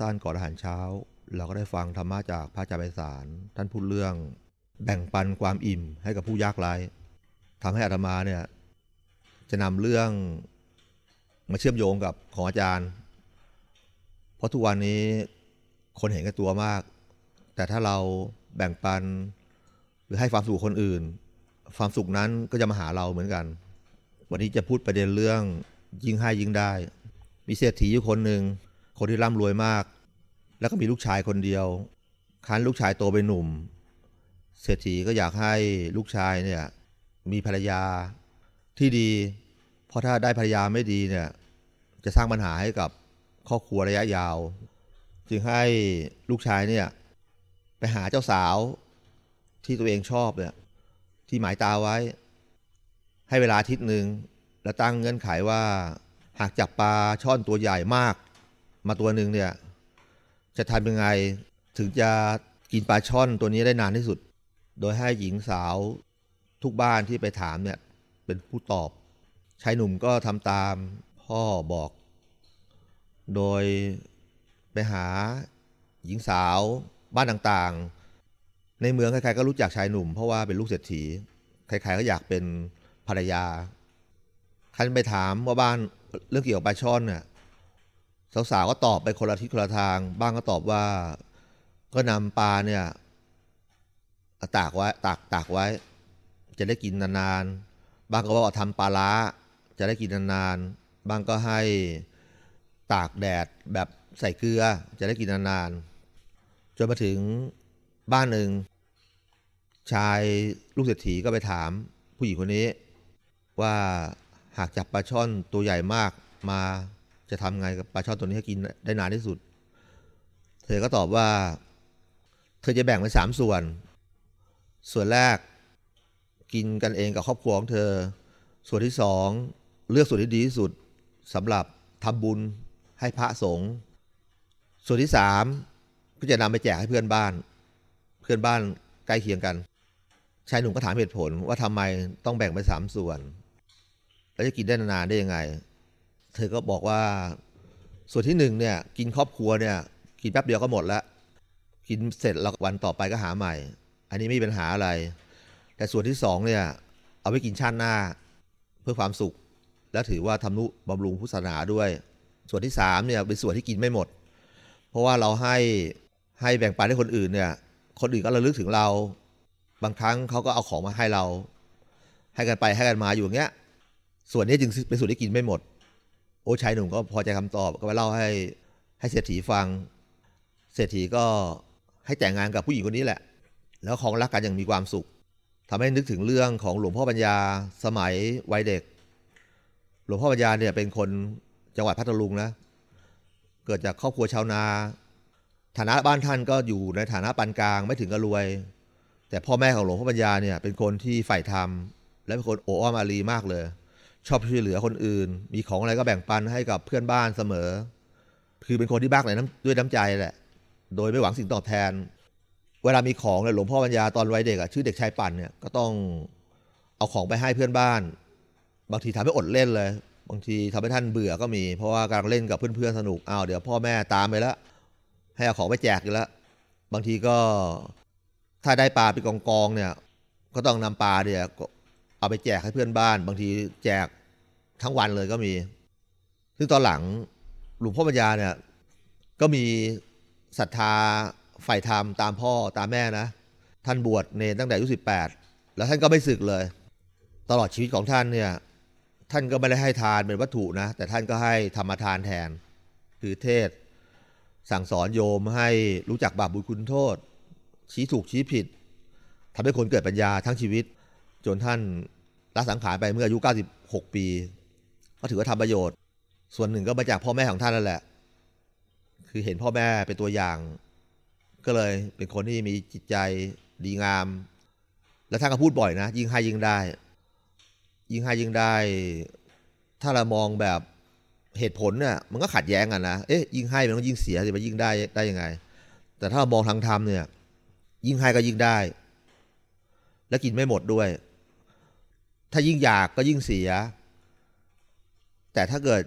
สั้นๆ ก่อนอาหารเช้า เราก็ได้ฟังธรรมะจากพระอาจารย์ไพศาลท่านพูดเรื่อง แบ่งปันความอิ่มให้กับผู้ยากไร้ทำให้อาตมาเนี่ยจะนำเรื่องมาเชื่อมโยงกับของอาจารย์ เพราะทุกวันนี้คนเห็นแก่ตัวมาก แต่ถ้าเราแบ่งปันหรือให้ความสุขคนอื่น ความสุขนั้นก็จะมาหาเราเหมือนกัน วันนี้จะพูดประเด็นเรื่องยิ่งให้ยิ่งได้ มีเศรษฐีอยู่คนหนึ่ง คนที่ร่ำรวยมาก แล้วก็มีลูกชายคนเดียว คันลูกชายโตเป็นหนุ่ม เศรษฐีก็อยากให้ลูกชายเนี่ยมีภรรยาที่ดี เพราะถ้าได้ภรรยาไม่ดีเนี่ยจะสร้างปัญหาให้กับครอบครัวระยะยาว จึงให้ลูกชายเนี่ยไปหาเจ้าสาวที่ตัวเองชอบเนี่ยที่หมายตาไว้ ให้เวลาทิตย์หนึ่งแล้วตั้งเงื่อนไขว่า หากจับปลาช่อนตัวใหญ่มาก มาตัวหนึ่งเนี่ยจะทำยังไงถึงจะกินปลาช่อนตัวนี้ได้นานที่สุด โดยให้หญิงสาวทุกบ้านที่ไปถามเนี่ยเป็นผู้ตอบชายหนุ่มก็ทำตามพ่อบอก โดยไปหาหญิงสาวบ้านต่างๆ ในเมืองใครๆก็รู้จักชายหนุ่ม เพราะว่าเป็นลูกเศรษฐีใครๆก็อยากเป็นภรรยาคันไปถามว่าบ้านเรื่องเกี่ยวกับปลาช่อนเนี่ย สาวๆก็ตอบไปคนละทิศคนละทาง บ้างก็ตอบว่า ก็นำปลาเนี่ยตากไว้ตากตากไว้ จะได้กินนานๆบางก็ว่าทำปลาล้า จะได้กินนานๆบางก็ให้ตากแดดแบบใส่เกลือ จะได้กินนานๆจนมาถึงบ้านหนึ่งชายลูกเศรษฐีก็ไปถามผู้หญิงคนนี้ ว่าหากจับปลาช่อนตัวใหญ่มากมา จะทำไงกับปลาช่อนตัวนี้ให้กินได้นานที่สุด เธอก็ตอบว่า เธอจะแบ่งเป็นสามส่วน ส่วนแรกกินกันเองกับครอบครัวของเธอ ส่วนที่สองเลือกส่วนที่ดีที่สุดสำหรับทำบุญให้พระสงฆ์ ส่วนที่สามก็จะนำไปแจกให้เพื่อนบ้าน เพื่อนบ้านใกล้เคียงกันชายหนุ่มก็ถามเหตุผลว่าทำไมต้องแบ่งเป็นสามส่วน แล้วจะกินได้นานได้ยังไง เธอก็บอกว่า ส่วนที่หนึ่งเนี่ยกินครอบครัวเนี่ยกินแป๊บเดียวก็หมดแล้วกินเสร็จแล้ววันต่อไปก็หาใหม่ อันนี้ไม่มีปัญหาอะไร แต่ส่วนที่สองเนี่ยเอาไว้กินชาติหน้าเพื่อความสุข และถือว่าทำนุบำรุงพุทธศาสนาด้วย ส่วนที่สามเนี่ยเป็นส่วนที่กินไม่หมด เพราะว่าเราให้ให้แบ่งปันให้คนอื่นเนี่ยคนอื่นก็ระลึกถึงเรา บางครั้งเขาก็เอาของมาให้เรา ให้กันไปให้กันมาอยู่อย่างเงี้ย ส่วนนี้จึงเป็นส่วนที่กินไม่หมด โอ้ชายหนุ่มก็พอใจคำตอบก็ไปเล่าให้ให้เศรษฐีฟัง เศรษฐีก็ให้แต่งงานกับผู้หญิงคนนี้แหละ แล้วของรักกันอย่างมีความสุขทำให้นึกถึงเรื่องของหลวงพ่อปัญญาสมัยวัยเด็ก หลวงพ่อปัญญาเนี่ยเป็นคนจังหวัดพัทลุงนะ เกิดจากครอบครัวชาวนา ฐานะบ้านท่านก็อยู่ในฐานะปานกลางไม่ถึงกับรวย แต่พ่อแม่ของหลวงพ่อปัญญาเนี่ยเป็นคนที่ใฝ่ธรรมและเป็นคนโอ้อ้อมอารีมากเลย ชอบช่วยเหลือคนอื่น มีของอะไรก็แบ่งปันให้กับเพื่อนบ้านเสมอ คือเป็นคนที่บ้ากในน้ำด้วยน้ำใจแหละ โดยไม่หวังสิ่งตอบแทน เวลามีของเนี่ยหลวงพ่อปัญญาตอนวัยเด็กอะชื่อเด็กชายปั่นเนี่ยก็ต้องเอาของไปให้เพื่อนบ้าน บางทีทำให้อดเล่นเลย บางทีทำให้ท่านเบื่อก็มี เพราะว่ากำลังเล่นกับเพื่อนๆสนุกอ้าวเดี๋ยวพ่อแม่ตามไปแล้วให้เอาของไปแจกอีกแล้วบางทีก็ถ้าได้ปลาเป็นกองๆเนี่ย ก็ต้องนำปลาเนี่ย เอาไปแจกให้เพื่อนบ้าน บางทีแจกทั้งวันเลยก็มี ซึ่งตอนหลังหลวงพ่อปัญญาเนี่ย ก็มีศรัทธาฝ่ายธรรมตามพ่อตามแม่นะ ท่านบวชเนตั้งแต่อายุสิบแปดแล้วท่านก็ไม่สึกเลย ตลอดชีวิตของท่านเนี่ย ท่านก็ไม่ได้ให้ทานเป็นวัตถุนะ แต่ท่านก็ให้ธรรมทานแทน คือเทศ สั่งสอนโยมให้รู้จักบาปบุญคุณโทษ ชี้ถูกชี้ผิดทำให้คนเกิดปัญญาทั้งชีวิต จนท่านละสังขารไปเมื่ออายุ 96 ปี ก็ถือว่าทำประโยชน์ ส่วนหนึ่งก็มาจากพ่อแม่ของท่านนั่นแหละ คือเห็นพ่อแม่เป็นตัวอย่าง ก็เลยเป็นคนที่มีจิตใจดีงาม และท่านก็พูดบ่อยนะ ยิ่งให้ยิ่งได้ ยิ่งให้ยิ่งได้ ถ้าเรามองแบบเหตุผลเนี่ยมันก็ขัดแย้งกันนะ เอ๊ะยิ่งให้มันก็ยิ่งเสียสิมันยิ่งได้ได้ยังไง แต่ถ้าเรามองทางธรรมเนี่ย ยิ่งให้ก็ยิ่งได้ และกินไม่หมดด้วย ถ้ายิ่งอยากก็ยิ่งเสีย แต่ถ้าเกิด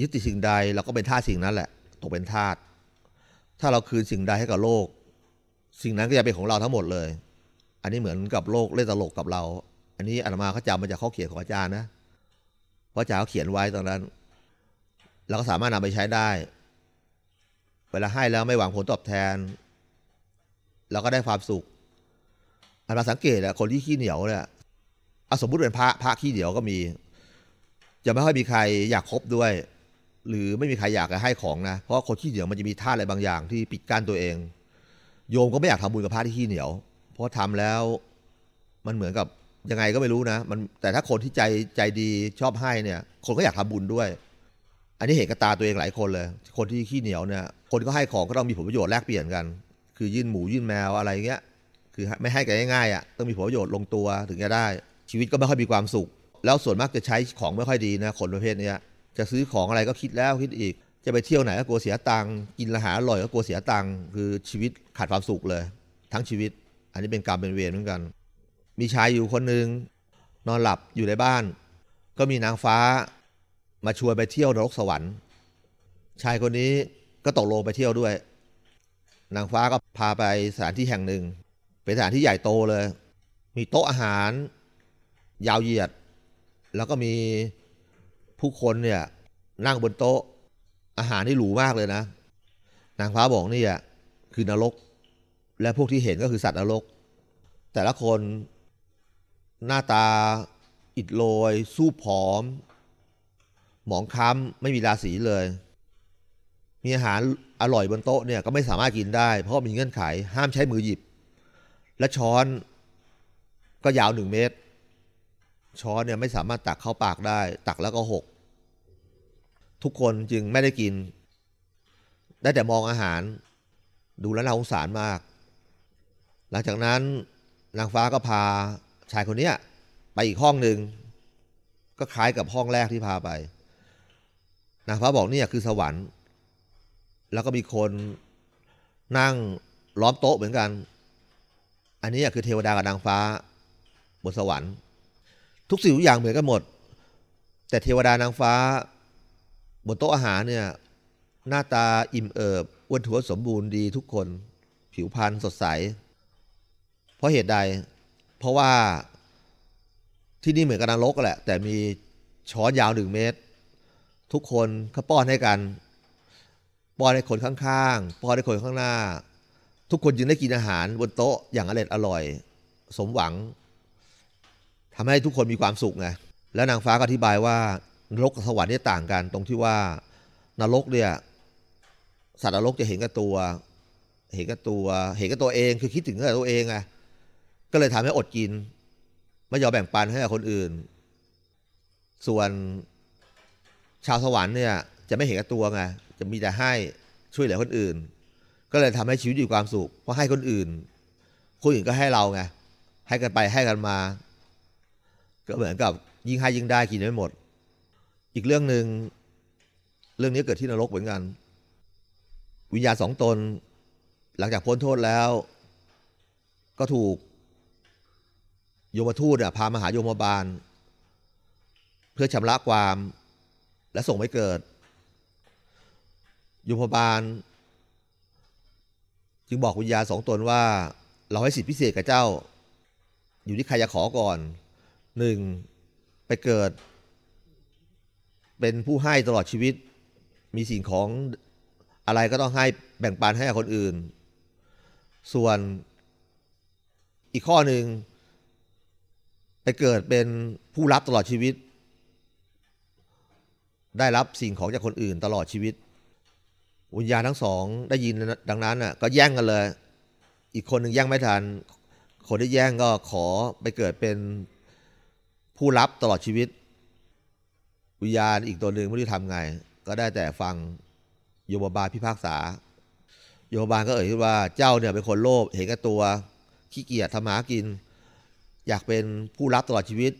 ยึดติดสิ่งใดเราก็เป็นทาสิ่งนั้นแหละตกเป็นทาสถ้าเราคืนสิ่งใดให้กับโลก สิ่งนั้นก็จะเป็นของเราทั้งหมดเลย อันนี้เหมือนกับโลกเล่นตลกกับเรา อันนี้อาตมาเขาจำมาจากข้อเขียนของอาจารย์นะเพราะอาจารย์เขาเขียนไว้ตอนนั้น เราก็สามารถนำไปใช้ได้ เวลาให้แล้วไม่หวังผลตอบแทน เราก็ได้ความสุขอาตมาสังเกตอะคนที่ขี้เหนียวเนี่ย สมมติเป็นพระพระขี้เหนียวก็มี จะไม่ค่อยมีใครอยากคบด้วย หรือไม่มีใครอยากจะให้ของนะ เพราะคนขี้เหนียวมันจะมีท่าอะไรบางอย่างที่ปิดกั้นตัวเอง โยมก็ไม่อยากทำบุญกับพระที่ขี้เหนียว เพราะทำแล้วมันเหมือนกับยังไงก็ไม่รู้นะ มันแต่ถ้าคนที่ใจใจดีชอบให้เนี่ย คนก็อยากทำบุญด้วย อันนี้เห็นกับตาตัวเองหลายคนเลย คนที่ขี้เหนียวเนี่ย คนก็ให้ของก็ต้องมีผลประโยชน์แลกเปลี่ยนกัน คือยื่นหมูยื่นแมวอะไรเงี้ย คือไม่ให้กันง่ายๆอะ ต้องมีผลประโยชน์ลงตัวถึงจะได้ ชีวิตก็ไม่ค่อยมีความสุข แล้วส่วนมากจะใช้ของไม่ค่อยดีนะคนประเภทนี้จะซื้อของอะไรก็คิดแล้วคิดอีก จะไปเที่ยวไหนก็กลัวเสียตังค์กินอาหารอร่อยก็กลัวเสียตังค์คือชีวิตขาดความสุขเลย ทั้งชีวิต อันนี้เป็นกรรมเป็นเวรเหมือนกัน มีชายอยู่คนหนึ่งนอนหลับอยู่ในบ้าน ก็มีนางฟ้ามาชวนไปเที่ยวนรกสวรรค์ ชายคนนี้ก็ตกลงไปเที่ยวด้วย นางฟ้าก็พาไปสถานที่แห่งหนึ่ง เป็นสถานที่ใหญ่โตเลย มีโต๊ะอาหาร ยาวเหยียด แล้วก็มีผู้คนเนี่ยนั่งบนโต๊ะ อาหารที่หรูมากเลยนะ นางฟ้าบอกนี่อะคือนรก และพวกที่เห็นก็คือสัตว์นรก แต่ละคนหน้าตาอิดโรยสู้ผอม หมองคล้ำไม่มีราศีเลย มีอาหารอร่อยบนโต๊ะเนี่ยก็ไม่สามารถกินได้ เพราะมีเงื่อนไขห้ามใช้มือหยิบ และช้อนก็ยาวหนึ่งเมตร ช้อนเนี่ยไม่สามารถตักเข้าปากได้ ตักแล้วก็หก ทุกคนจึงไม่ได้กิน ได้แต่มองอาหาร ดูแล้วน่าสงสารมาก หลังจากนั้นนางฟ้าก็พาชายคนนี้ไปอีกห้องหนึ่งก็คล้ายกับห้องแรกที่พาไป นางฟ้าบอกเนี่ยคือสวรรค์ แล้วก็มีคนนั่งล้อมโต๊ะเหมือนกัน อันนี้คือเทวดากับนางฟ้าบนสวรรค์ ทุกสิ่งทุกอย่างเหมือนกันหมด แต่เทวดานางฟ้า บนโต๊ะอาหารเนี่ย หน้าตาอิ่มเอิบอ้วนท้วนสมบูรณ์ดีทุกคน ผิวพรรณสดใส เพราะเหตุใด เพราะว่าที่นี่เหมือนกับนรกแหละ แต่มีช้อนยาวหนึ่งเมตร ทุกคนเขาป้อนให้กัน ป้อนให้คนข้างๆ ป้อนให้คนข้างหน้า ทุกคนจึงได้กินอาหารบนโต๊ะอย่างอร่อยอร่อย สมหวัง ทำให้ทุกคนมีความสุขไงแล้วนางฟ้าก็อธิบายว่านรกสวรรค์เนี่ยต่างกัน ตรงที่ว่านรกเนี่ยสัตว์นรกจะเห็นกับตัว เห็นกับตัว เห็นกับตัวเองคือคิดถึงแต่ตัวเองไงก็เลยทำให้อดกิน ไม่ยอมแบ่งปันให้กับคนอื่น ส่วนชาวสวรรค์เนี่ยจะไม่เห็นกับตัวไงจะมีแต่ให้ช่วยเหลือคนอื่น ก็เลยทำให้ชีวิตมีความสุขเพราะให้คนอื่น คนอื่นก็ให้เราไงให้กันไปให้กันมา ก็เหมือนกับยิ่งให้ยิ่งได้กินไม่หมด อีกเรื่องหนึ่งเรื่องนี้เกิดที่นรกเหมือนกัน วิญญาณสองตน หลังจากพ้นโทษแล้ว ก็ถูกโยมทูตพามาหาโยมบาล เพื่อชำระความและส่งไปเกิด โยมบาล จึงบอกวิญญาณสองตนว่า เราให้สิทธิพิเศษกับเจ้า อยู่ที่ใครจะขอก่อน หนึ่งไปเกิด เป็นผู้ให้ตลอดชีวิต มีสิ่งของอะไรก็ต้องให้แบ่งปันให้กับคนอื่น ส่วนอีกข้อหนึ่งไปเกิดเป็นผู้รับตลอดชีวิต ได้รับสิ่งของจากคนอื่นตลอดชีวิต วิญญาณทั้งสองได้ยินดังนั้นอะก็แย่งกันเลย อีกคนหนึ่งแย่งไม่ทัน คนที่แย่งก็ขอไปเกิดเป็น ผู้รับตลอดชีวิต วิญญาณอีกตัวหนึ่งไม่รู้ทำไง ก็ได้แต่ฟังโยมบาลพิพากษา โยมบาลก็เอ่ยขึ้นว่าเจ้าเนี่ยเป็นคนโลภเห็นแก่ตัวขี้เกียจทำหากิน อยากเป็นผู้รับตลอดชีวิต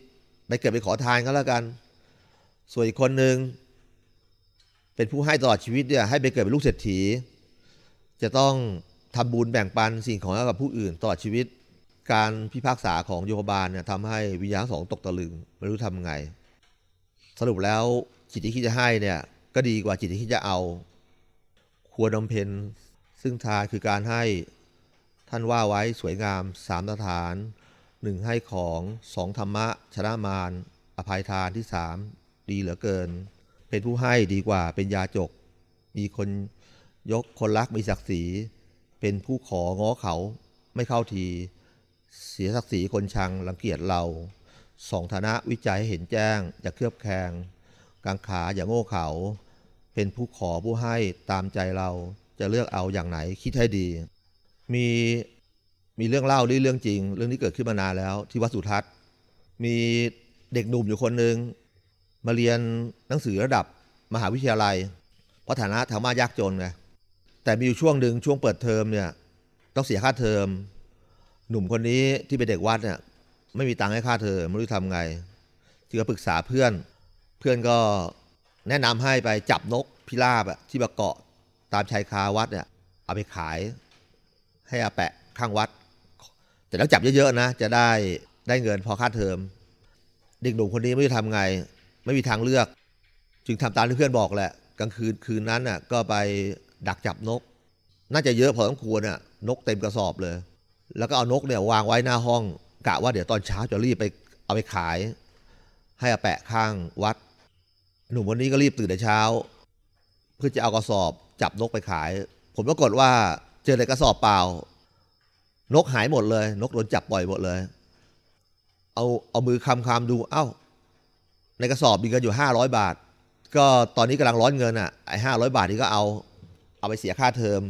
ไปเกิดไปขอทานก็แล้วกัน ส่วนอีกคนหนึ่งเป็นผู้ให้ตลอดชีวิตเนี่ยให้ไปเกิดเป็นลูกเศรษฐี จะต้องทำบุญแบ่งปันสิ่งของให้กับผู้อื่นตลอดชีวิต การพิพากษาของโยบาลเนี่ยทำให้วิญญาณสองตกตะลึงไม่รู้ทำไง สรุปแล้วจิตที่คิดจะให้เนี่ยก็ดีกว่าจิตที่คิดจะเอา ควรบำเพ็ญซึ่งทาคือการให้ท่านว่าไว้สวยงามสามสถานหนึ่งให้ของสองธรรมะ ชนะมารอภัยทานที่สามดีเหลือเกิน เป็นผู้ให้ดีกว่าเป็นยาจก มีคนยกคนรักมีศักดิ์ศรี เป็นผู้ของ้อเขาไม่เข้าที เสียศักดิ์ศรีคนชังรังเกียจเราสองฐานะวิจัยให้เห็นแจ้ง อย่าเคลือบแคลงกางขาอย่าโง่เขา เป็นผู้ขอผู้ให้ตามใจเราจะเลือกเอาอย่างไหนคิดให้ดี มีมีเรื่องเล่าด้วยเรื่องจริง เรื่องนี้เกิดขึ้นมานานแล้ว ที่วัดสุทัศน์ มีเด็กหนุ่มอยู่คนหนึ่งมาเรียนหนังสือระดับมหาวิทยาลัย เพราะฐานะทางบ้านยากจนไงแต่มีอยู่ช่วงหนึ่งช่วงเปิดเทอมเนี่ยต้องเสียค่าเทอม หนุ่มคนนี้ที่เป็นเด็กวัดเนี่ยไม่มีตังค์ให้ค่าเทอไม่รู้ทำไงจึงปรึกษาเพื่อน เพื่อนก็แนะนำให้ไปจับนกพิราบอะที่มาเกาะตามชายคาวัดเนี่ยเอาไปขาย ให้อาแปะข้างวัด แต่ต้องจับเยอะๆนะ จะได้ได้เงินพอค่าเทอม เด็กหนุ่มคนนี้ไม่รู้ทำไง ไม่มีทางเลือก จึงทำตามที่เพื่อนบอกแหละ กลางคืนคืนนั้นน่ะก็ไปดักจับนก น่าจะเยอะพอสมควรน่ะนกเต็มกระสอบเลย แล้วก็เอานกเนี่ยวางไว้หน้าห้องกะว่าเดี๋ยวตอนเช้าจะรีบไปเอาไปขาย ให้อาแปะข้างวัด หนุ่มคนนี้ก็รีบตื่นแต่เช้า เพื่อจะเอากระสอบจับนกไปขาย ผมปรากฏว่าเจอแต่กระสอบเปล่า นกหายหมดเลย นกโดนจับปล่อยหมดเลย เอาเอามือคำคำดูเอ้า ในกระสอบมีเงินอยู่ห้าร้อยบาท ก็ตอนนี้กำลังร้อนเงินอะไอ้ห้าร้อยบาทนี้ก็เอา เอาไปเสียค่าเทอม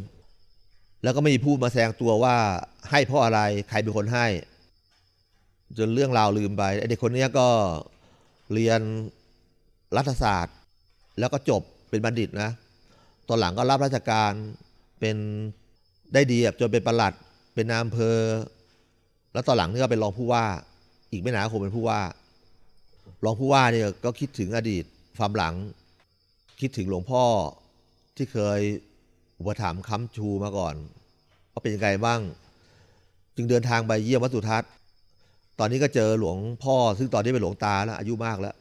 แล้วก็ไม่มีผู้มาแสดงตัวว่าให้เพราะอะไรใครเป็นคนให้ จนเรื่องราวลืมไปอเด็กคนนี้ก็เรียนรัฐศาสตร์ แล้วก็จบเป็นบัณฑิตนะตอนหลังก็รับราชการเป็นได้ดีจนเป็นประหลัด เป็นนายอำเภอ แล้วตอนหลังนี่ก็เป็นรองผู้ว่า อีกไม่นานคงเป็นผู้ว่า รองผู้ว่าเนี่ยก็คิดถึงอดีตความหลัง คิดถึงหลวงพ่อที่เคย อุปถัมภ์ค้ำชูมาก่อนว่าเป็นยังไงบ้าง จึงเดินทางไปเยี่ยมวัดสุทัศน์ ตอนนี้ก็เจอหลวงพ่อ ซึ่งตอนนี้เป็นหลวงตาแล้วอายุมากแล้ว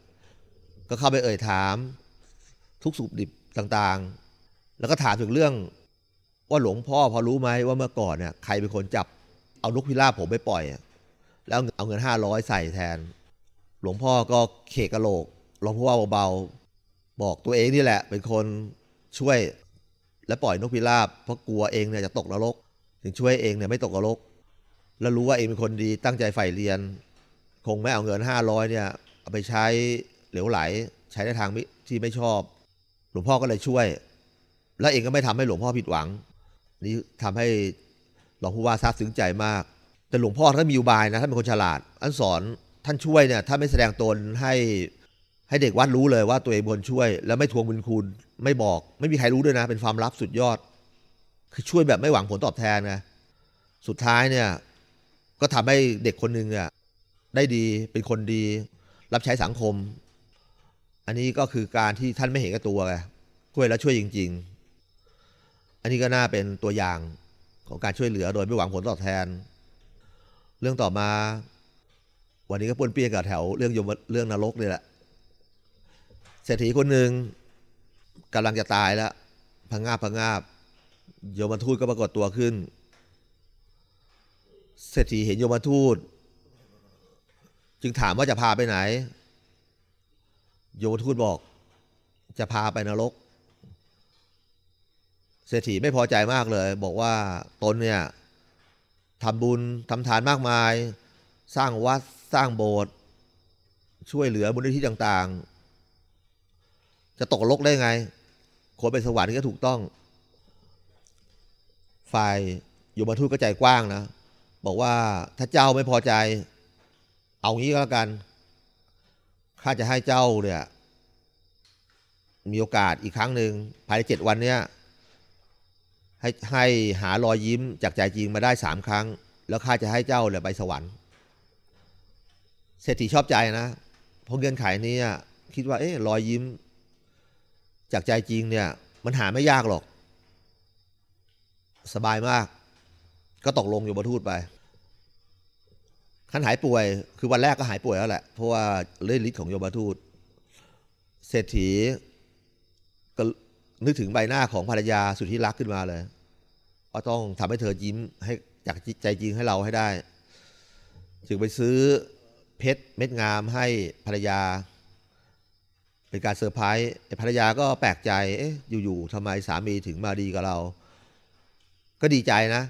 ก็เข้าไปเอ่ยถาม ทุกสุขดิบต่างๆ แล้วก็ถามถึงเรื่อง ว่าหลวงพ่อพอรู้ไหมว่าเมื่อก่อนเนี่ยใครเป็นคนจับเอานกพิราบผมไปปล่อย แล้วเอาเงินห้าร้อยใส่แทน หลวงพ่อก็เขกกระโหลกหลวงพ่อเบาๆบอกตัวเองนี่แหละ เป็นคนช่วย และปล่อยนกพิราบเพราะกลัวเองเนี่ยจะตกนรก ถึงช่วยเองเนี่ยไม่ตกนรก แล้วรู้ว่าเองเป็นคนดีตั้งใจใฝ่เรียน คงไม่เอาเงินห้าร้อยเนี่ยเอาไปใช้เหลวไหล ใช้ในทางที่ไม่ชอบ หลวงพ่อก็เลยช่วย แล้วเองก็ไม่ทำให้หลวงพ่อผิดหวัง นี่ทำให้หลวงผู้ว่าซาบซึ้งใจมาก แต่หลวงพ่อท่านมีอุบายนะท่านเป็นคนฉลาดอันสอนท่านช่วยเนี่ยถ้าไม่แสดงตนให้ ให้เด็กวัดรู้เลยว่าตัวเองเป็นคนช่วย แล้วไม่ทวงบุญคุณไม่บอก ไม่มีใครรู้ด้วยนะ เป็นความลับสุดยอด คือช่วยแบบไม่หวังผลตอบแทนนะสุดท้ายเนี่ย ก็ทำให้เด็กคนหนึ่งอะได้ดีเป็นคนดี รับใช้สังคม อันนี้ก็คือการที่ท่านไม่เห็นกับตัวไงช่วยแล้วช่วยจริง ๆ อันนี้ก็น่าเป็นตัวอย่างของการช่วยเหลือโดยไม่หวังผลตอบแทน เรื่องต่อมา วันนี้ก็ปนเปี้ยนกับแถวเรื่องยมเรื่องนรกนี่แหละ เศรษฐีคนหนึ่งกำลังจะตายแล้วพังงาบพังงาบโยมทูตก็ปรากฏตัวขึ้น เศรษฐีเห็นโยมทูต จึงถามว่าจะพาไปไหน โยมทูตบอก จะพาไปนรก เศรษฐีไม่พอใจมากเลย บอกว่าตนเนี่ยทำบุญทำทานมากมาย สร้างวัดสร้างโบสถ์ช่วยเหลือบุญที่ต่างๆ จะตกลกได้ไงคนไปสวรรค์ก็ถูกต้อง ฝ่ายโยมทูตก็ใจกว้างนะ บอกว่าถ้าเจ้าไม่พอใจ เอางี้ก็แล้วกัน ข้าจะให้เจ้าเนี่ยมีโอกาสอีกครั้งหนึ่งภายในเจ็ดวันเนี้ยให้ให้หารอยยิ้มจากใจจริงมาได้สามครั้ง แล้วข้าจะให้เจ้าเนี่ยไปสวรรค์ เศรษฐีชอบใจนะเพราะเงื่อนไขนี้คิดว่า เอ๊ะรอยยิ้ม จากใจจริงเนี่ยมันหาไม่ยากหรอก สบายมาก ก็ตกลงอยู่บทูตไปขั้นหายป่วย คือวันแรกก็หายป่วยแล้วแหละ เพราะว่าเล่นฤทธิ์ของโยมทูต เศรษฐีก็นึกถึงใบหน้าของภรรยาสุดที่รักขึ้นมาเลยว่าต้องทำให้เธอยิ้มให้จากใจจริงให้เราให้ได้ จึงไปซื้อเพชรเม็ดงามให้ภรรยา เป็นการเซอร์ไพรส์ภรรยาก็แปลกใจ เอ๊ะ อยู่ๆทำไมสามีถึงมาดีกับเรา ก็ดีใจนะ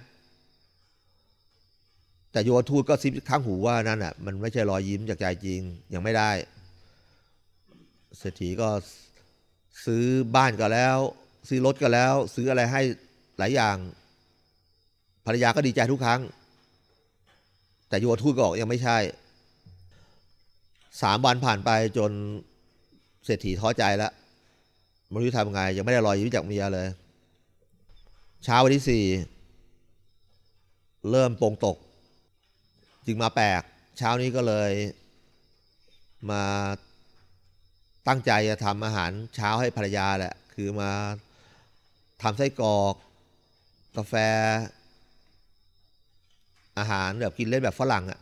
แต่โยทูตก็ซิบข้างหูว่านั่นอะ มันไม่ใช่รอยยิ้มจากใจจริง ยังไม่ได้ เศรษฐีก็ซื้อบ้านก็แล้ว ซื้อรถก็แล้ว ซื้ออะไรให้หลายอย่าง ภรรยาก็ดีใจทุกครั้ง แต่โยทูตก็บอกยังไม่ใช่ สามวันผ่านไปจน เศรษฐีท้อใจแล้วไม่รู้ทำไงยังไม่ได้รอยยิ้มจากเมียเลย เช้าวันที่สี่เริ่มโปงตก จึงมาแปลก เช้านี้ก็เลยมาตั้งใจจะทำอาหารเช้าให้ภรรยาแหละ คือมาทำไส้กรอก กาแฟ อาหารแบบกินเล่นแบบฝรั่งอะ่ะ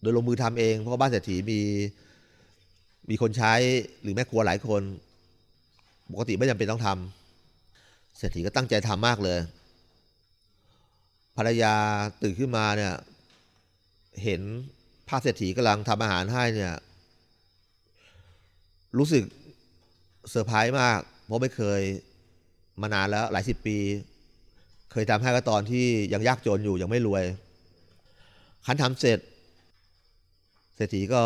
โดยลงมือทำเอง เพราะบ้านเศรษฐีมี มีคนใช้หรือแม่ครัวหลายคน ปกติไม่จำเป็นต้องทำเศรษฐีก็ตั้งใจทำมากเลย ภรรยาตื่นขึ้นมาเนี่ย เห็นภาพเศรษฐีกำลังทำอาหารให้เนี่ย รู้สึกเซอร์ไพรส์มาก เพราะไม่เคยมานานแล้วหลายสิบปี เคยทำให้ก็ตอนที่ยังยากจนอยู่ยังไม่รวยคันทำเสร็จ เศรษฐีก็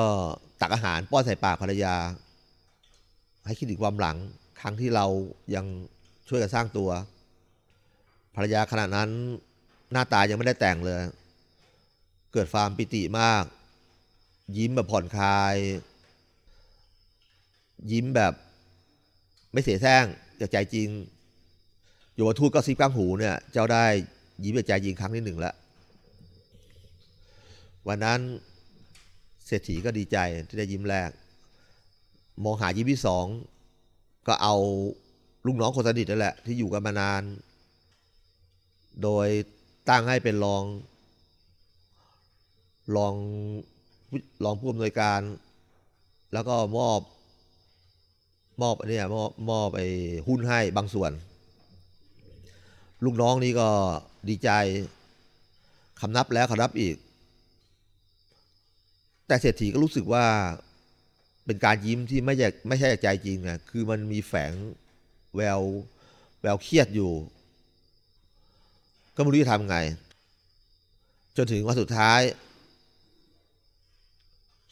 ตักอาหารป้อนใส่ปากภรรยา ให้คิดถึงความหลัง ครั้งที่เรายังช่วยกันสร้างตัว ภรรยาขณะนั้นหน้าตายังไม่ได้แต่งเลย เกิดความปิติมาก ยิ้มแบบผ่อนคลาย ยิ้มแบบไม่เสียแซงจากใจจริงโยมทูตก็ซิบก้างหูเนี่ย เจ้าได้ยิ้มจากใจจริงครั้งที่หนึ่งแล้ววันนั้น เศรษฐีก็ดีใจที่ได้ยิ้มแรก มองหายิ้มที่สองก็เอาลูกน้องคนสนิทนั่นแหละ ที่อยู่กันมานาน โดยตั้งให้เป็นรองรองรองผู้อำนวยการ แล้วก็มอบมอบเนี่ยมอบมอบไอ้หุ้นให้บางส่วน ลูกน้องนี่ก็ดีใจคำนับแล้วคำนับอีก แต่เศรษฐีก็รู้สึกว่าเป็นการยิ้มที่ไม่ใช่ไม่ใช่ใจจริงนะคือมันมีแฝงแววแววเครียดอยู่ ก็ไม่รู้จะทำไง จนถึงวันสุดท้าย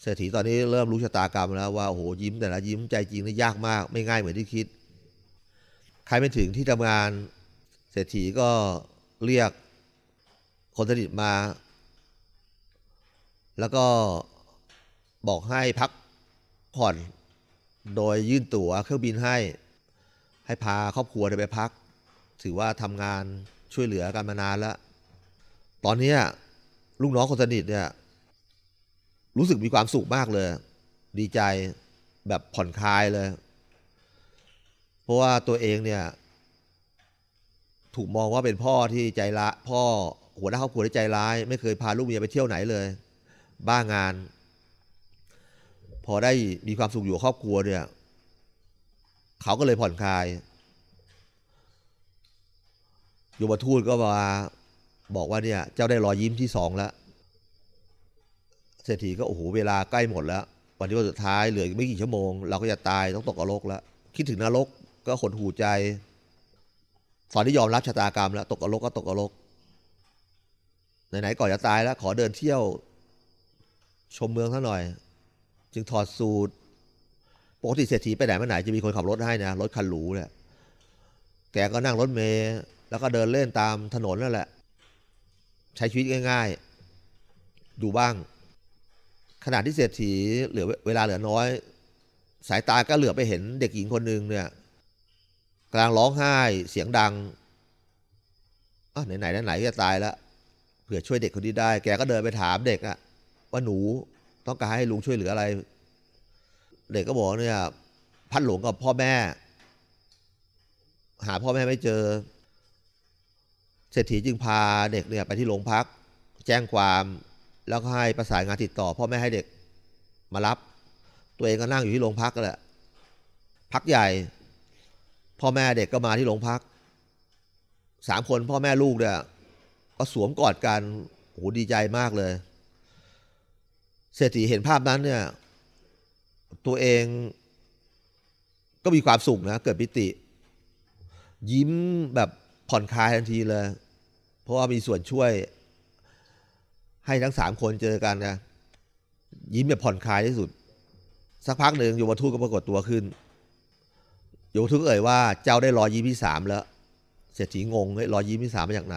เศรษฐีตอนนี้เริ่มรู้ชะตากรรมแล้วว่าโอ้โหยิ้มแต่ละยิ้มใจจริงนี่ยากมาก ไม่ง่ายเหมือนที่คิด ใครไปถึงที่ทำงาน เศรษฐีก็เรียกคนสนิทมา แล้วก็ บอกให้พักผ่อนโดยยื่นตั๋วเครื่องบินให้ ให้พาครอบครัวไปพัก ถือว่าทำงานช่วยเหลือกันมานานแล้ว ตอนนี้ลูกน้องคนสนิทเนี่ย รู้สึกมีความสุขมากเลย ดีใจแบบผ่อนคลายเลย เพราะว่าตัวเองเนี่ย ถูกมองว่าเป็นพ่อที่ใจละ พ่อหัวหน้าครอบครัวที่ใจร้าย ไม่เคยพาลูกเมียไปเที่ยวไหนเลย บ้างาน อได้มีความสุขอยู่ครอบครัวเนี่ยเขาก็เลยผ่อนคลายโยมทูตก็มาบอกว่าเนี่ยเจ้าได้รอยยิ้มที่สองแล้วเศรษฐีก็โอ้โหเวลาใกล้หมดแล้ว วันที่วันสุดท้ายเหลือไม่กี่ชั่วโมงเราก็จะตายต้องตกนรกแล้ว คิดถึงนรกก็หดหูใจตอนที่ยอมรับชะตากรรมแล้ว ตกนรกก็ตกนรกไหนๆก่อนจะตายแล้ว ขอเดินเที่ยว ชมเมืองซะหน่อย จึงถอดสูตรปกติเศรษฐีไปไหนมาไหนจะมีคนขับรถให้นะรถคันหรูเนี่ยแกก็นั่งรถเมล์แล้วก็เดินเล่นตามถนนนั่นแหละ ใช้ชีวิตง่าย ๆ ดูบ้าง ขณะที่เศรษฐีเหลือเวลาเหลือน้อย สายตาก็เหลือไปเห็นเด็กหญิงคนหนึ่งเนี่ยกำลังร้องไห้เสียงดังอะไหนๆไหนๆจะตายแล้วเผื่อช่วยเด็กคนนี้ได้ แกก็เดินไปถามเด็กอะว่าหนู ต้องการให้ลุงช่วยเหลืออะไร เด็กก็บอกเนี่ยพัดหลงกับพ่อแม่ หาพ่อแม่ไม่เจอ เศรษฐีจึงพาเด็กเนี่ยไปที่โรงพัก แจ้งความแล้วก็ให้ประสานงานติดต่อ พ่อแม่ให้เด็กมารับ ตัวเองก็นั่งอยู่ที่โรงพักแหละพักใหญ่ พ่อแม่เด็กก็มาที่โรงพักสามคนพ่อแม่ลูกเนี่ยก็สวมกอดกันโอ้โหดีใจมากเลย เศรษฐีเห็นภาพนั้นเนี่ย ตัวเองก็มีความสุขนะ เกิดปิติ ยิ้มแบบผ่อนคลายทันทีเลย เพราะว่ามีส่วนช่วย ให้ทั้งสามคนเจอกันนะยิ้มแบบผ่อนคลายที่สุด สักพักหนึ่งโยมทูตก็ปรากฏตัวขึ้นโยมทูตเอ่ยว่าเจ้าได้รอยยิ้มที่สามแล้ว เศรษฐีงงเฮ้ยรอยยิ้มที่สามมาจากไหน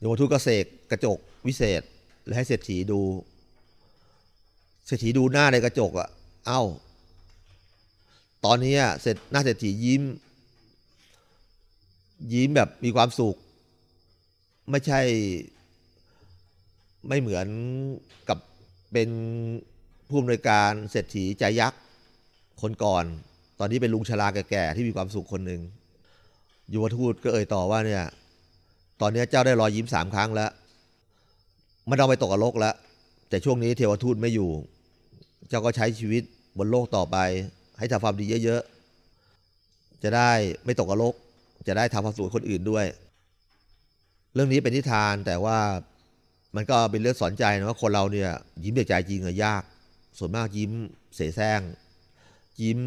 โยมทูตก็เสกกระจกวิเศษ และให้เศรษฐีดู เศรษฐีดูหน้าในกระจกอะเอ้า ตอนนี้เสร็จหน้าเศรษฐียิ้ม ยิ้มแบบมีความสุข ไม่ใช่ไม่เหมือนกับเป็นผู้อำนวยการเศรษฐีใจยักษ์คนก่อน ตอนนี้เป็นลุงชราแก่ๆที่มีความสุขคนหนึ่งยุวทูตก็เอ่ยต่อว่าเนี่ย ตอนนี้เจ้าได้รอยยิ้มสามครั้งแล้วไม่ต้องไปตกนรกแล้ว แต่ช่วงนี้เทวทูตไม่อยู่ เจ้าก็ใช้ชีวิตบนโลกต่อไป ให้ทำความดีเยอะๆ จะได้ไม่ตกนรกจะได้ทำความสุขคนอื่นด้วย เรื่องนี้เป็นนิทานแต่ว่ามันก็เป็นเรื่องสอนใจนะว่าคนเราเนี่ยยิ้มด้วยใจจริงอะยาก ส่วนมากยิ้มเสแสร้ง ยิ้ม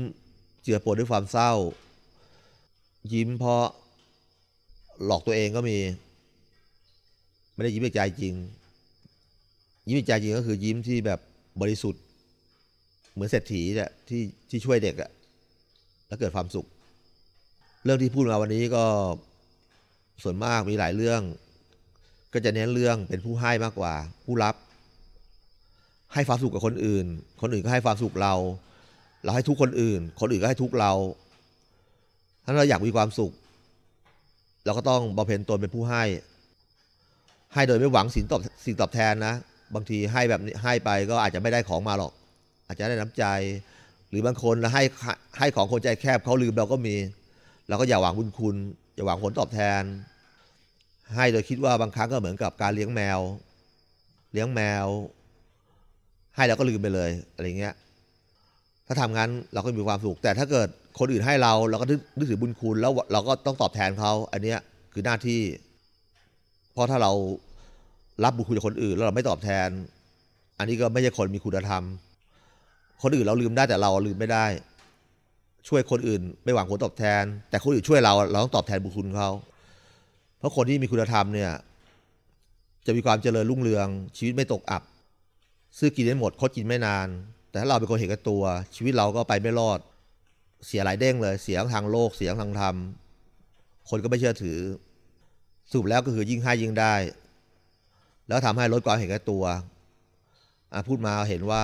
เจือปนด้วยความเศร้า ยิ้มเพราะหลอกตัวเองก็มี ไม่ได้ยิ้มด้วยใจจริง ยิ้มด้วยใจจริงก็คือยิ้มที่แบบบริสุทธิ์ เหมือนเศรษฐีเนี่ยที่ที่ช่วยเด็กอะแล้วเกิดความสุข เรื่องที่พูดมาวันนี้ก็ส่วนมากมีหลายเรื่อง ก็จะเน้นเรื่องเป็นผู้ให้มากกว่า ผู้รับ ให้ความสุขกับคนอื่น คนอื่นก็ให้ความสุขเรา เราให้ทุกคนอื่น คนอื่นก็ให้ทุกเรา ถ้าเราอยากมีความสุข เราก็ต้องบำเพ็ญตนเป็นผู้ให้ ให้โดยไม่หวังสิ่งตอบสิ่งตอบแทนนะ บางทีให้แบบนี้ให้ไปก็อาจจะไม่ได้ของมาหรอก อาจจะได้น้ำใจ หรือบางคนเราให้ให้ของคนใจแคบเขาลืมเราก็มี เราก็อย่าหวังบุญคุณ อย่าหวังผลตอบแทน ให้โดยคิดว่าบางครั้งก็เหมือนกับการเลี้ยงแมว เลี้ยงแมว ให้แล้วก็ลืมไปเลยอะไรเงี้ยถ้าทำงั้นเราก็มีความสุขแต่ถ้าเกิดคนอื่นให้เราเราก็นึกถึงบุญคุณแล้วเราก็ต้องตอบแทนเขาอันเนี้ยคือหน้าที่ เพราะถ้าเรารับบุญคุณจากคนอื่นแล้วเราไม่ตอบแทน อันนี้ก็ไม่ใช่คนมีคุณธรรม คนอื่นเราลืมได้แต่เราลืมไม่ได้ ช่วยคนอื่นไม่หวังผลตอบแทน แต่คนอื่นช่วยเราเราต้องตอบแทนบุญคุณเขาเพราะคนที่มีคุณธรรมเนี่ยจะมีความเจริญรุ่งเรือง ชีวิตไม่ตกอับ ซื้อกินได้หมดคดกินไม่นาน แต่ถ้าเราเป็นคนเห็นแก่ตัว ชีวิตเราก็ไปไม่รอด เสียหลายเด้งเลย เสียทางโลกเสียทางธรรม คนก็ไม่เชื่อถือสรุปแล้วก็คือยิ่งให้ยิ่งได้ แล้วทำให้ลดความเห็นแก่ตัว พูดมาเห็นว่า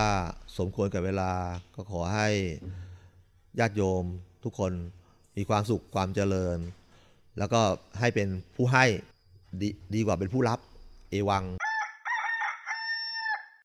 สมควรกับเวลาก็ขอให้ญาติโยมทุกคนมีความสุขความเจริญ แล้วก็ให้เป็นผู้ให้ดดีกว่าเป็นผู้รับ เอวัง